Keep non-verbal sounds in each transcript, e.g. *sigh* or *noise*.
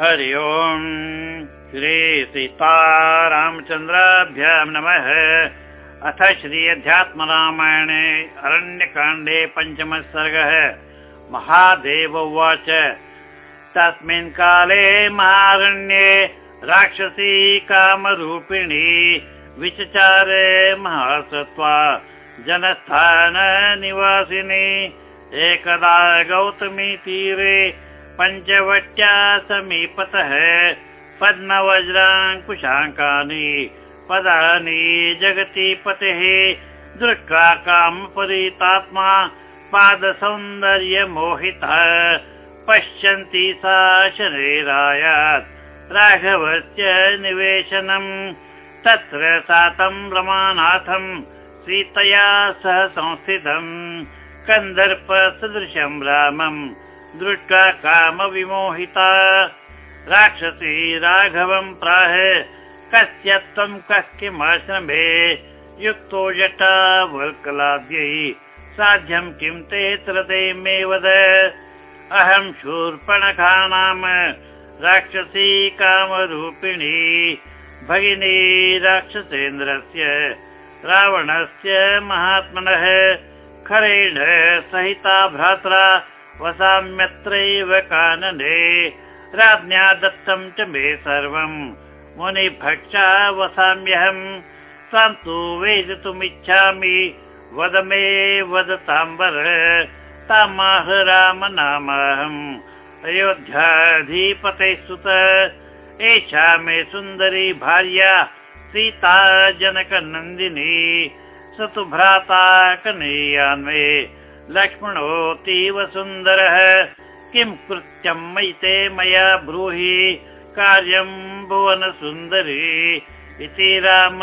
हरि ओम्। श्री सीता रामचन्द्राभ्यां नमः। अथ श्री अध्यात्मरामायणे अरण्यकाण्डे पञ्चमः सर्गः। महादेव उवाच। तस्मिन् काले महारण्ये राक्षसी कामरूपिणी विचचारे महासत्त्वा जनस्थान निवासिनी एकदा गौतमी तीरे पञ्चवट्या समीपतः पद्मवज्राङ्कुशाङ्कानि पदानि जगति पतेः दृष्ट्वा कामपरीतात्मा पादसौन्दर्यमोहितः पश्यन्ति सा शरीरायात् राघवस्य निवेशनम् तत्र सा तं रमानाथम् सीतया सह संस्थितम् कन्दर्पसदृशम् रामम् दृष्ट्वा कामविमोहिता। राक्षसी राघवम् प्राह कस्य त्वम् कः किमाश्रमे युक्तो जटा वल्कलाद्यै। साध्यम् किम् ते मे वद। अहम् शूर्पणखा नाम राक्षसी कामरूपिणी भगिनी राक्षसेन्द्रस्य रावणस्य महात्मनः खरेण सहिता भ्रात्रा वसाम्यत्रैव कानने। राज्ञा दत्तं च मे सर्वम् मुनिभक्षा वसाम्यहम् तु वेदितुमिच्छामि। वद मे वदताम्बर। तामाह राम नामहम् अयोध्याधिपते सुत एषा मे सुन्दरी भार्या सीता जनकनन्दिनी स तु भ्राता कनीयान्मे लक्ष्मणोऽतीव सुन्दरः। किं कृत्यं मयिते मया ब्रूहि? कार्यं भुवन सुन्दरी इति राम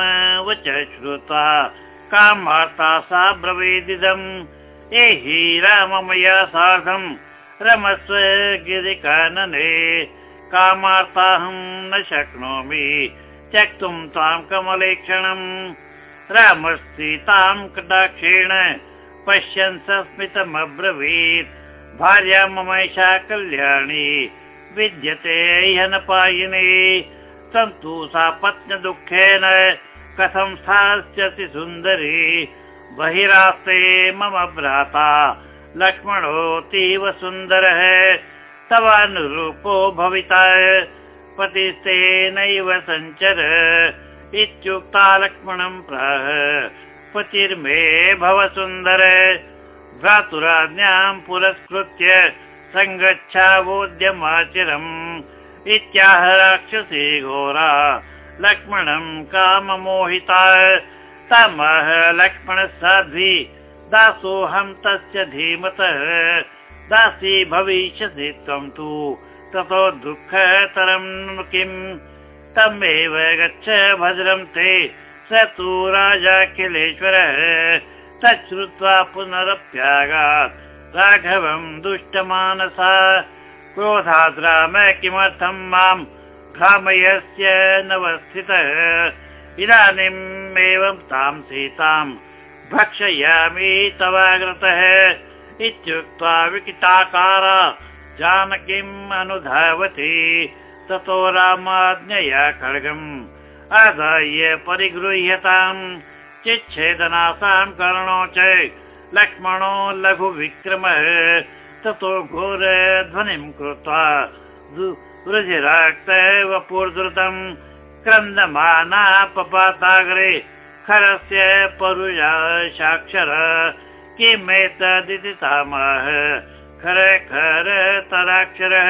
वच श्रुत्वा कामार्ता सा ब्रवीदिदम् एहि राम मया सार्धम् रमस्व गिरिकानने। कामार्ताहं न शक्नोमि। त्यक्तुं तां कमलेक्षणम् रामस्ति कटाक्षेण पश्यन् सस्मितमब्रवीत्। भार्या ममैषा कल्याणी। विद्यते ह्यनपायिनी। सन्तु सा पत्न दुःखेन कथं स्थास्यति सुन्दरी। बहिरास्ते मम भ्राता लक्ष्मणोऽतीव सुन्दरः। तवानुरूपो भविता। पतिस्तेनैव सञ्चर। इत्युक्ता लक्ष्मणं प्राह पतिर्मे भव सुन्दर भ्रातुराज्ञां पुरस्कृत्य सङ्गच्छावोद्यमाचिरम् इत्याह राक्षसी घोरा लक्ष्मणं काममोहिता तमः लक्ष्मण साध्वी दासोऽहं तस्य धीमतः दासी भविष्यसि त्वं तु ततो दुःखतरं किम् तमेव गच्छ भद्रं ते स तु राजाखिलेश्वरः तच्छ्रुत्वा पुनरप्यागात्। राघवम् दुष्टमानसा। क्रोधाद् राम किमर्थम् माम् भ्रामयस्य नवस्थितः? इदानीम् एवं ताम् सीताम् भक्षयामि तवाग्रतः इत्युक्त्वा विकिताकारा जानकीम् अनुधावति। ततो रामाज्ञया खड्गम् आदाय परिगृह्यताम् चिच्छेदनासां करणो च लक्ष्मणो लघु विक्रमः ततो घोर ध्वनिं कृत्वा वपुर्धृतम् क्रन्दमाना पपाताग्रे। खरस्य परुषाक्षर किमेतदिति तामः खर खर तराक्षरः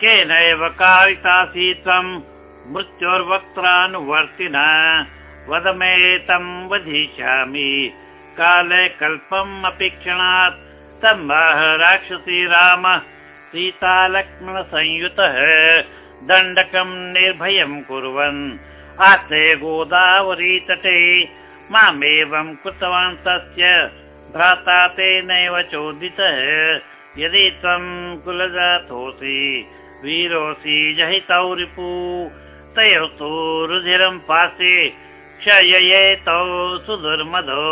केनैव कारितासि त्वम् मृत्योर्वक्त्रानुवर्तिना वद मे तं वधिष्यामि। काले कल्पम् अपि क्षणात् तम्बः राक्षसी राम सीता लक्ष्मणसंयुतः दण्डकम् निर्भयम् कुर्वन्। आस्ते गोदावरी तटे मामेवम् कृतवान् तस्य भ्राता तेनैव चोदितः। यदि त्वम् कुलजातोऽसि वीरोऽसि जहितौ रिपु तयोस्तु रुधिरं पासि क्षयये तौ सुदुर्मधो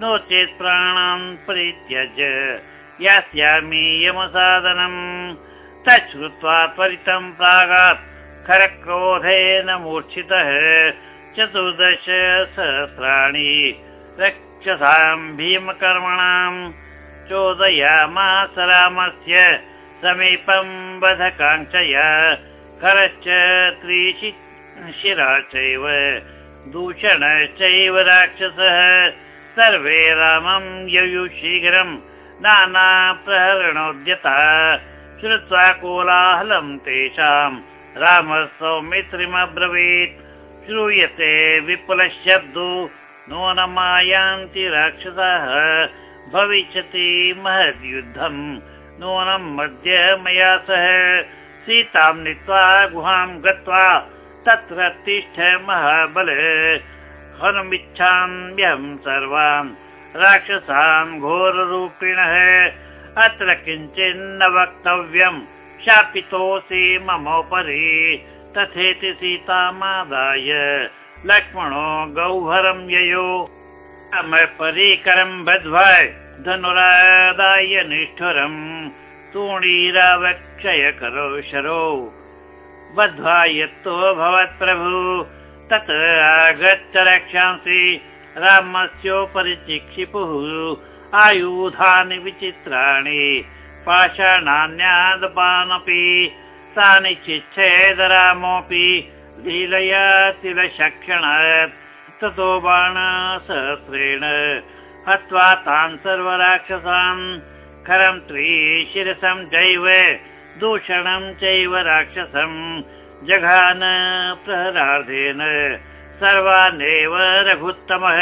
नो चेत् प्राणान् परित्यज यास्यामि यमसाधनम् तच्छ्रुत्वा त्वरितं प्रागात् खरक्रोधेन मूर्छितः चतुर्दश सहस्राणि रक्षसां भीमकर्मणाम् चोदयामास रामस्य समीपं वधकाङ्क्षया करश्च त्रिशिरा चैव दूषणश्चैव राक्षसः। सर्वे रामं ययु शीघ्रं नानाप्रहरणोद्यता श्रुत्वा कोलाहलं तेषां। रामः सौमित्रिमब्रवीत् श्रूयते विपुलशब्दो नूनमायान्ति राक्षसाः। भविष्यति महद्युद्धम् नूनं मध्य मया सह सीतां नीत्वा गुहां गत्वा तत्र तिष्ठ महाबल। हनुमिच्छाम्यहं सर्वान् राक्षसान् घोररूपिणः। अत्र किञ्चिन्न वक्तव्यम् शापितोऽसि ममोपरि। तथेति सीतामादाय लक्ष्मणो गौहरं ययो। परिकरं बद्ध्वा धनुरादाय निष्ठुरम् तूणीरावक्षय करो शरो। बद्ध्वा यत्तो भवत्प्रभु तत् आगत्य रक्षांसि। रामस्योपरि चिक्षिपुः। आयुधानि विचित्राणि। पाषाणान्यादपानपि। तानि चिच्छेद रामोऽपि। लीलया तिलशक्षणात् ततो बाणसहस्रेण। हत्वा तान् सर्वराक्षसान् खरं त्रिशिरसं चैव दूषणं चैव राक्षसं जघान प्रहरार्धेन सर्वानेव रघुत्तमः।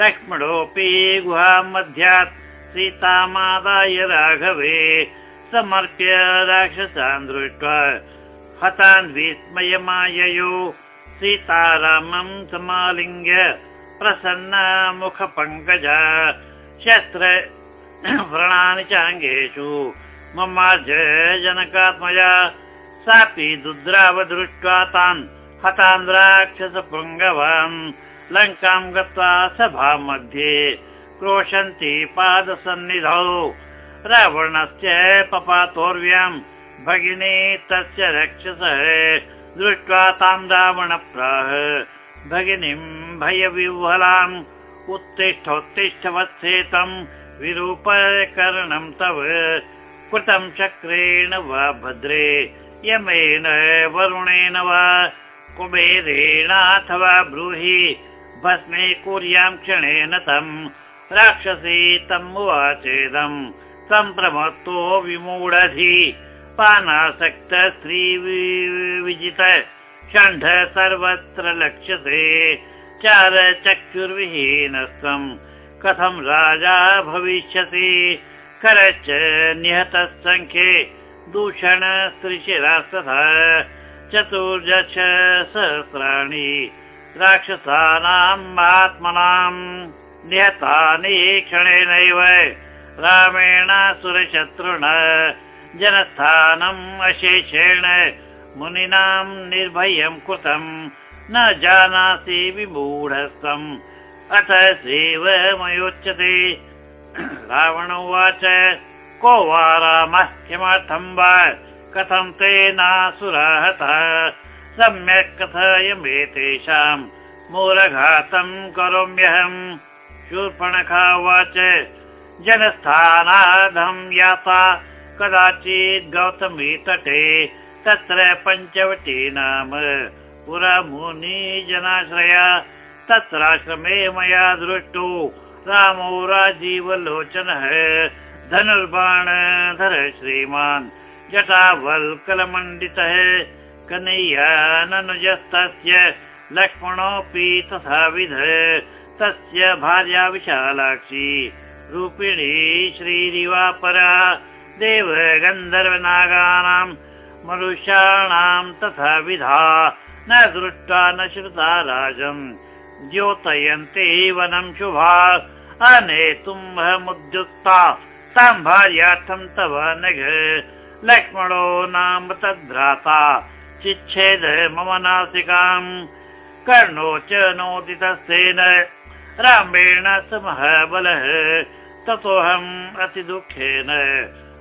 लक्ष्मणोऽपि गुहामध्यात् सीतामादाय राघवे समर्प्य राक्षसान् दृष्ट्वा हतान् विस्मयमाययो सीतारामं समालिङ्ग्य प्रसन्ना मुखपङ्कजा शस्त्र व्रणानि चाङ्गेषु। ममार्ज जनकात्मजा सापि दुद्राव दृष्ट्वा तान् हतान् राक्षसपृङ्गवान् लङ्कां गत्वा सभा मध्ये क्रोशन्ति पादसन्निधौ। रावणस्य पपातोर्व्यां भगिनी तस्य रक्षसः दृष्ट्वा तां रावणप्राह। भगिनीं भयविह्वलाम् उत्तिष्ठोत्तिष्ठ वत्सेतं विरूपकरणं तव कृतं चक्रेण वा भद्रे यमेन वरुणेन वा कुबेरेणाथवा ब्रूहि भस्मे कुर्यां क्षणेन तम् राक्षसी तम् उवाचेदम् सम्प्रमत्तो विमूढधि पानासक्त स्त्री विजित षण्ढ सर्वत्र लक्ष्यते चार चक्षुर्विहीनस्त्वम् कथं राजा भविष्यति करश्च निहतः दूषण स्त्रिशिरास्तथा चतुर्दश सहस्राणि राक्षसानाम् आत्मनाम् निहतानि क्षणेनैव रामेण सुरशत्रुण जनस्थानम् अशेषेण मुनिनां निर्भयं कृतम्। न जानासि विमूढस्तम् अथ सेव मयोच्यते *clears throat* रावण उवाच को वा रामः किमर्थं वा? कथं तेनासुराहतः सम्यक् कथयमेतेषां मूलघातं करोम्यहम्। शूर्पणखा उवाच जनस्थानाधं याता। कदाचित् गौतमी तटे तत्र पञ्चवटी नाम। पुरा मुनि जनाश्रया तत्राश्रमे मया दृष्टो। रामो राजीवलोचनः धनुर्बाणधर श्रीमान्। जटावल्कलमण्डितः कनैयाननुजस्तस्य लक्ष्मणोऽपि तथाविध तस्य भार्या विशालाक्षी। रूपिणी श्रीरिवापरा देव गन्धर्वनागानां मनुष्याणां तथा विधा। न दृष्ट्वा न श्रुता राजम् द्योतयन्ते वनं शुभा अनेतुम्भमुद्युक्ता तां भार्यार्थं तव नघ। लक्ष्मणो नाम तद्भ्राता चिच्छेद मम नासिकाम्। कर्णो च नोदितस्तेन रामेण स महाबलः ततोऽहम् अतिदुःखेन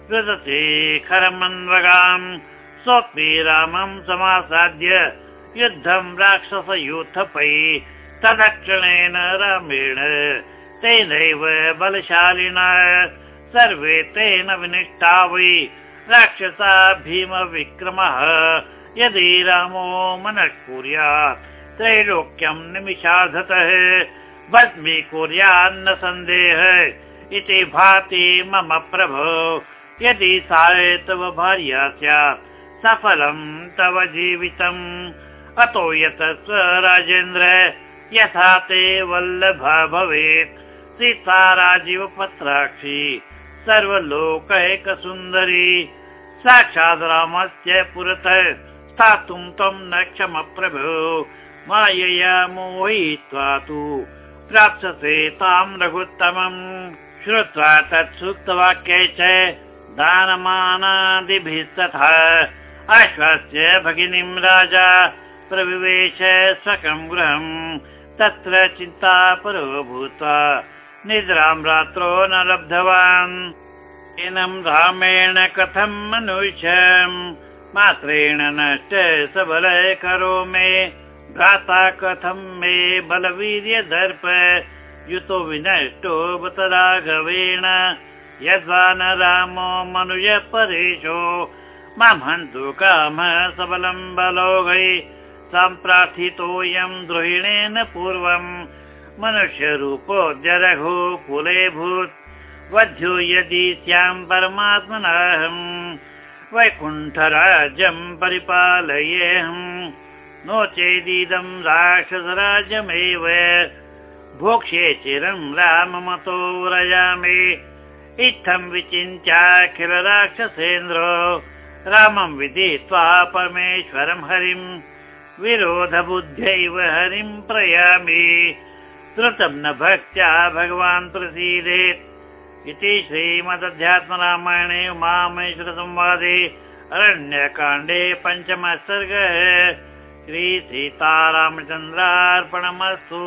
सृजते खरमन्वगाम् स्वपि रामं समासाद्य युद्धं राक्षसयूथपै तदक्षणेन रामेण तेनैव बलशालिना सर्वे तेन विनिष्टा वै। राक्षसा भीमविक्रमः यदि रामो मनः कुर्यात् त्रैलोक्यं निमिषाधतः भस्मीकुर्यान्न सन्देह। इति भाति मम प्रभो यदि सा तव भार्या स्यात् सफलं तव जीवितम्। अतो यत स राजेन्द्र यथा ते वल्लभा भवेत्। सीता राजीव पत्राक्षी सर्वलोकैकसुन्दरी साक्षात् रामस्य पुरतः स्थातुं त्वं न क्षम प्रभो मायया मोहयित्वा तु प्राप्स्यसे तां रघुत्तमम्। श्रुत्वा तत् सूक्तवाक्ये च दानमानादिभिस्तथा आश्वास्य भगिनीं राजा प्रविवेश स्वकं गृहम् तत्र चिन्ता परो भूत्वा निद्रां रात्रो न लब्धवान्। एनं रामेण कथं मनुष्यम् मात्रेण नष्ट सबल करो मे भ्राता कथं मे बलवीर्य दर्प युतो विनष्टो बत राघवेण यद्वा न रामो मनुज परेशो मां हन्तु काम सबलं बलोघै सम्प्रार्थितोऽयं द्रोहिणेन पूर्वम् मनुष्यरूपो जरघो कुलेभूत्। वध्यो यदि स्यां परमात्मनाहम् वैकुण्ठराज्यं परिपालयेऽहम् नो चेदिदं राक्षसराज्यमेव भोक्ष्ये चिरं राममतो व्रजामि। इत्थं विचिन्त्याखिल राक्षसेन्द्रो रामं विदित्वा परमेश्वरं हरिं विरोधबुद्ध्यैव हरिं प्रयामि। श्रुतं न भक्त्या भगवान् प्रसीदेत् इति श्रीमदध्यात्मरामायणे उमामेश्वरसंवादे अरण्यकाण्डे पञ्चमः सर्गः। श्रीसीतारामचन्द्रार्पणमस्तु